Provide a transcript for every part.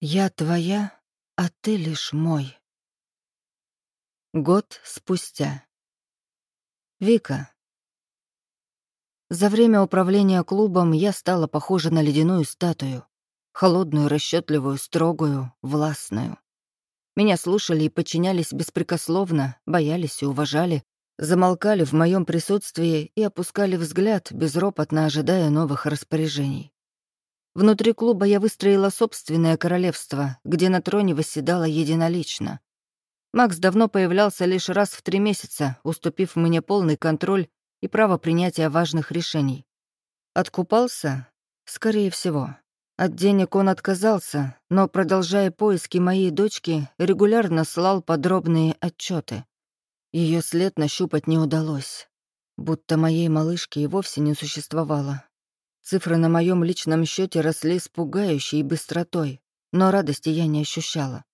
Я твоя, а ты лишь мой. Год спустя. Вика. За время управления клубом я стала похожа на ледяную статую. Холодную, расчетливую, строгую, властную. Меня слушали и подчинялись беспрекословно, боялись и уважали, замолкали в моем присутствии и опускали взгляд, безропотно ожидая новых распоряжений. Внутри клуба я выстроила собственное королевство, где на троне восседала единолично. Макс давно появлялся лишь раз в три месяца, уступив мне полный контроль и право принятия важных решений. Откупался? Скорее всего. От денег он отказался, но, продолжая поиски моей дочки, регулярно слал подробные отчеты. Ее след нащупать не удалось, будто моей малышки и вовсе не существовало. Цифры на моем личном счете росли с пугающей быстротой, но радости я не ощущала.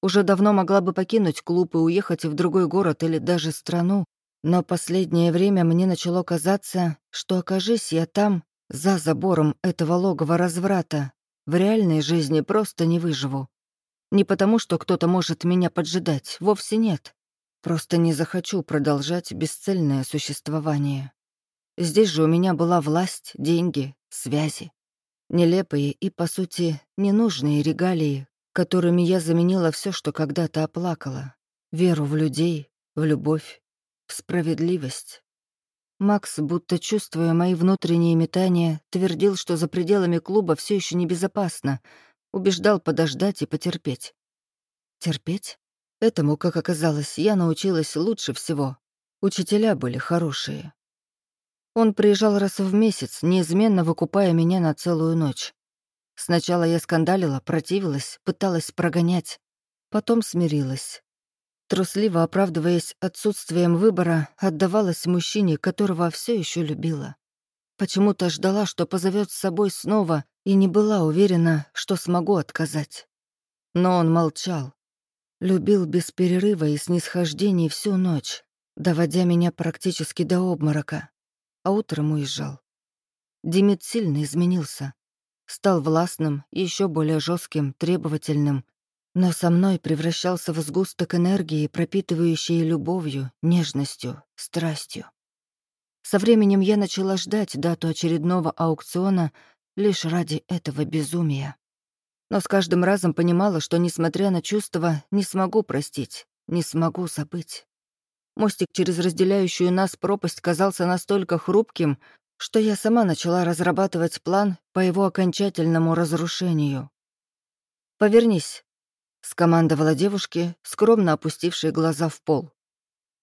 Уже давно могла бы покинуть клуб и уехать в другой город или даже страну, но последнее время мне начало казаться, что окажись я там, за забором этого логова разврата, в реальной жизни просто не выживу. Не потому, что кто-то может меня поджидать, вовсе нет. Просто не захочу продолжать бесцельное существование. Здесь же у меня была власть, деньги, связи. Нелепые и, по сути, ненужные регалии, которыми я заменила все, что когда-то оплакала. Веру в людей, в любовь, в справедливость. Макс, будто чувствуя мои внутренние метания, твердил, что за пределами клуба все еще небезопасно, убеждал подождать и потерпеть. Терпеть? Этому, как оказалось, я научилась лучше всего. Учителя были хорошие. Он приезжал раз в месяц, неизменно выкупая меня на целую ночь. Сначала я скандалила, противилась, пыталась прогонять. Потом смирилась. Трусливо оправдываясь отсутствием выбора, отдавалась мужчине, которого все еще любила. Почему-то ждала, что позовет с собой снова, и не была уверена, что смогу отказать. Но он молчал. Любил без перерыва и снисхождений всю ночь, доводя меня практически до обморока а утром уезжал. Демид сильно изменился. Стал властным, еще более жестким, требовательным, но со мной превращался в сгусток энергии, пропитывающей любовью, нежностью, страстью. Со временем я начала ждать дату очередного аукциона лишь ради этого безумия. Но с каждым разом понимала, что, несмотря на чувства, не смогу простить, не смогу забыть. Мостик через разделяющую нас пропасть казался настолько хрупким, что я сама начала разрабатывать план по его окончательному разрушению. «Повернись», — скомандовала девушке, скромно опустившей глаза в пол.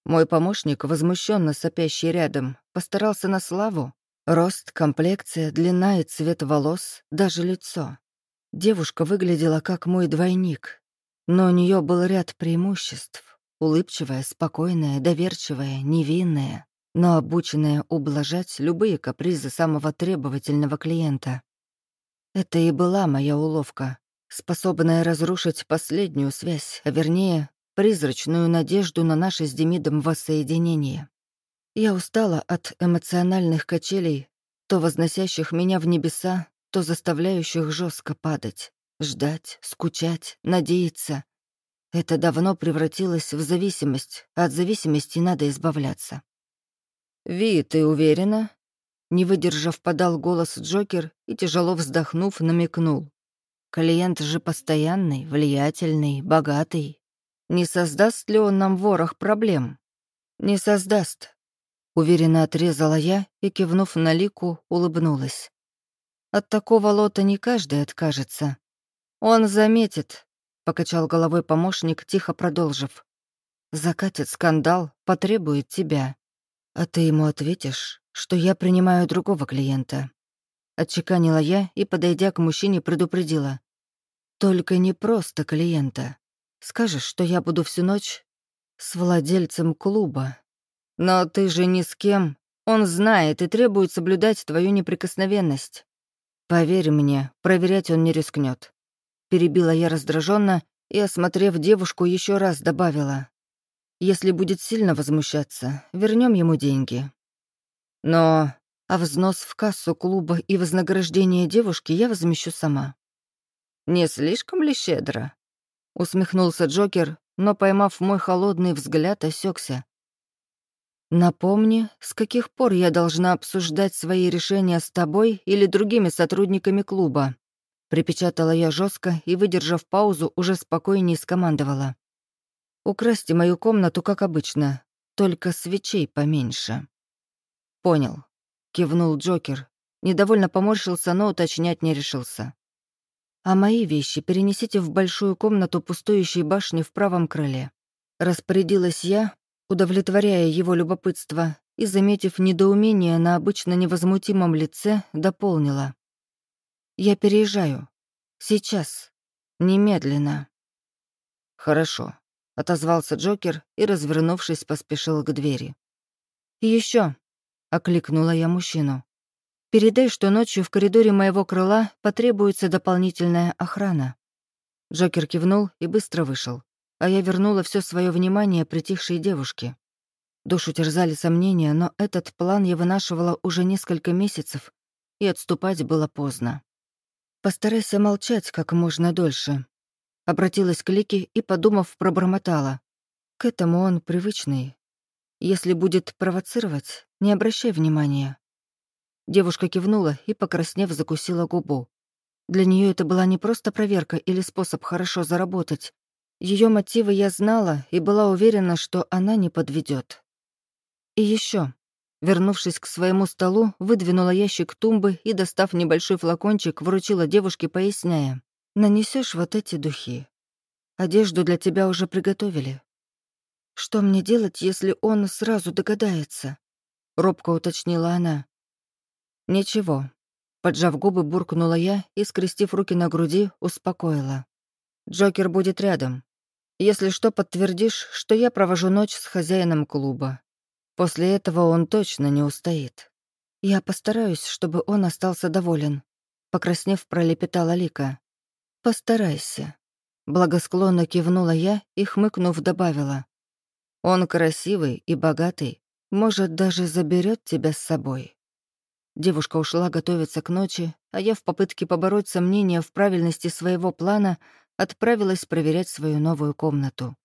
Мой помощник, возмущенно сопящий рядом, постарался на славу. Рост, комплекция, длина и цвет волос, даже лицо. Девушка выглядела как мой двойник, но у нее был ряд преимуществ. Улыбчивая, спокойная, доверчивая, невинная, но обученная ублажать любые капризы самого требовательного клиента. Это и была моя уловка, способная разрушить последнюю связь, а вернее, призрачную надежду на наше с Демидом воссоединение. Я устала от эмоциональных качелей, то возносящих меня в небеса, то заставляющих жестко падать, ждать, скучать, надеяться, это давно превратилось в зависимость, от зависимости надо избавляться. «Ви, ты уверена?» Не выдержав, подал голос Джокер и, тяжело вздохнув, намекнул. «Клиент же постоянный, влиятельный, богатый. Не создаст ли он нам ворох проблем?» «Не создаст», — уверенно отрезала я и, кивнув на лику, улыбнулась. «От такого лота не каждый откажется. Он заметит, Покачал головой помощник, тихо продолжив. «Закатит скандал, потребует тебя. А ты ему ответишь, что я принимаю другого клиента». Отчеканила я и, подойдя к мужчине, предупредила. «Только не просто клиента. Скажешь, что я буду всю ночь с владельцем клуба. Но ты же ни с кем. Он знает и требует соблюдать твою неприкосновенность. Поверь мне, проверять он не рискнет. Перебила я раздраженно и, осмотрев девушку, еще раз добавила. Если будет сильно возмущаться, вернем ему деньги. Но а взнос в кассу клуба и вознаграждение девушки я возмещу сама. Не слишком ли щедро?» Усмехнулся Джокер, но, поймав мой холодный взгляд, осекся. «Напомни, с каких пор я должна обсуждать свои решения с тобой или другими сотрудниками клуба?» Припечатала я жестко и, выдержав паузу, уже спокойнее скомандовала. «Украсьте мою комнату, как обычно, только свечей поменьше». «Понял», — кивнул Джокер. Недовольно поморщился, но уточнять не решился. «А мои вещи перенесите в большую комнату пустующей башни в правом крыле». Распорядилась я, удовлетворяя его любопытство, и, заметив недоумение на обычно невозмутимом лице, дополнила. «Я переезжаю. Сейчас. Немедленно». «Хорошо», — отозвался Джокер и, развернувшись, поспешил к двери. «И еще», — окликнула я мужчину. «Передай, что ночью в коридоре моего крыла потребуется дополнительная охрана». Джокер кивнул и быстро вышел, а я вернула все свое внимание притихшей девушке. Душу терзали сомнения, но этот план я вынашивала уже несколько месяцев, и отступать было поздно. «Постарайся молчать как можно дольше», — обратилась к Лике и, подумав, пробормотала. «К этому он привычный. Если будет провоцировать, не обращай внимания». Девушка кивнула и, покраснев, закусила губу. Для нее это была не просто проверка или способ хорошо заработать. Ее мотивы я знала и была уверена, что она не подведет. И еще, Вернувшись к своему столу, выдвинула ящик тумбы и, достав небольшой флакончик, вручила девушке, поясняя. «Нанесешь вот эти духи. Одежду для тебя уже приготовили. Что мне делать, если он сразу догадается?» Робко уточнила она. «Ничего». Поджав губы, буркнула я и, скрестив руки на груди, успокоила. «Джокер будет рядом. Если что, подтвердишь, что я провожу ночь с хозяином клуба. После этого он точно не устоит. Я постараюсь, чтобы он остался доволен. Покраснев, пролепетала Лика. «Постарайся». Благосклонно кивнула я и, хмыкнув, добавила. «Он красивый и богатый. Может, даже заберет тебя с собой». Девушка ушла готовиться к ночи, а я в попытке побороть сомнения в правильности своего плана отправилась проверять свою новую комнату.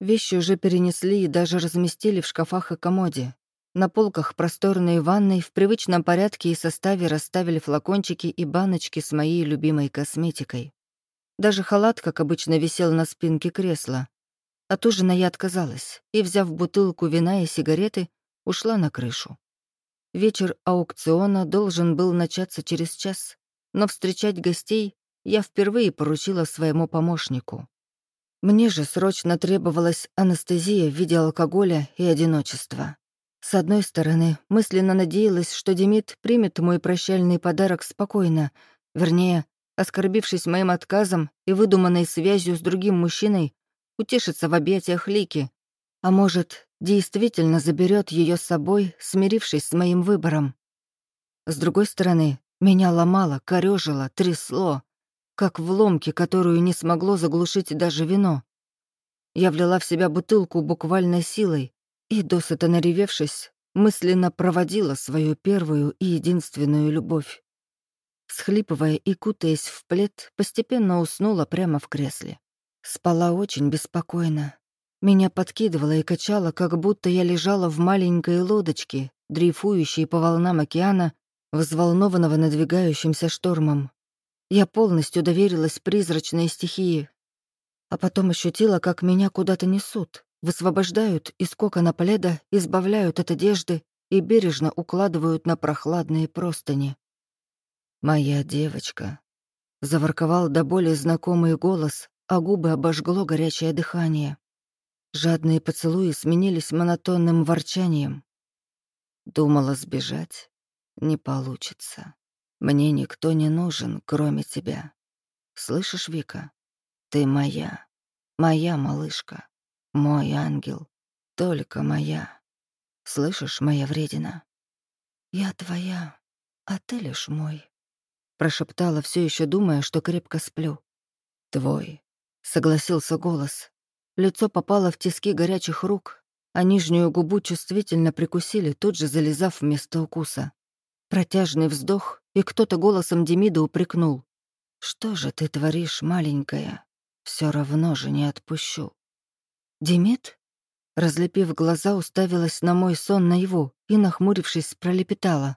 Вещи уже перенесли и даже разместили в шкафах и комоде. На полках просторной ванной в привычном порядке и составе расставили флакончики и баночки с моей любимой косметикой. Даже халат, как обычно, висел на спинке кресла. От ужина я отказалась и, взяв бутылку вина и сигареты, ушла на крышу. Вечер аукциона должен был начаться через час, но встречать гостей я впервые поручила своему помощнику. Мне же срочно требовалась анестезия в виде алкоголя и одиночества. С одной стороны, мысленно надеялась, что Демид примет мой прощальный подарок спокойно, вернее, оскорбившись моим отказом и выдуманной связью с другим мужчиной, утешится в объятиях Лики, а может, действительно заберет ее с собой, смирившись с моим выбором. С другой стороны, меня ломало, корёжило, трясло как в ломке, которую не смогло заглушить даже вино. Я влила в себя бутылку буквально силой и, досыта наревевшись, мысленно проводила свою первую и единственную любовь. Схлипывая и кутаясь в плед, постепенно уснула прямо в кресле. Спала очень беспокойно. Меня подкидывало и качало, как будто я лежала в маленькой лодочке, дрейфующей по волнам океана, взволнованного надвигающимся штормом. Я полностью доверилась призрачной стихии, а потом ощутила, как меня куда-то несут, высвобождают из кокона пледа, избавляют от одежды и бережно укладывают на прохладные простыни. «Моя девочка», — заворковал до боли знакомый голос, а губы обожгло горячее дыхание. Жадные поцелуи сменились монотонным ворчанием. Думала сбежать. Не получится. Мне никто не нужен, кроме тебя. Слышишь, Вика? Ты моя. Моя малышка. Мой ангел. Только моя. Слышишь, моя вредина? Я твоя, а ты лишь мой. Прошептала, все еще думая, что крепко сплю. Твой. Согласился голос. Лицо попало в тиски горячих рук, а нижнюю губу чувствительно прикусили, тут же залезав вместо укуса. Протяжный вздох, и кто-то голосом Демида упрекнул. «Что же ты творишь, маленькая? Все равно же не отпущу». «Демид?» Разлепив глаза, уставилась на мой сон наяву и, нахмурившись, пролепетала.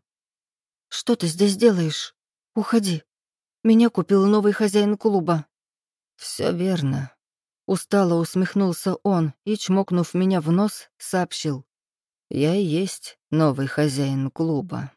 «Что ты здесь делаешь? Уходи. Меня купил новый хозяин клуба». Все верно». Устало усмехнулся он и, чмокнув меня в нос, сообщил. «Я и есть новый хозяин клуба».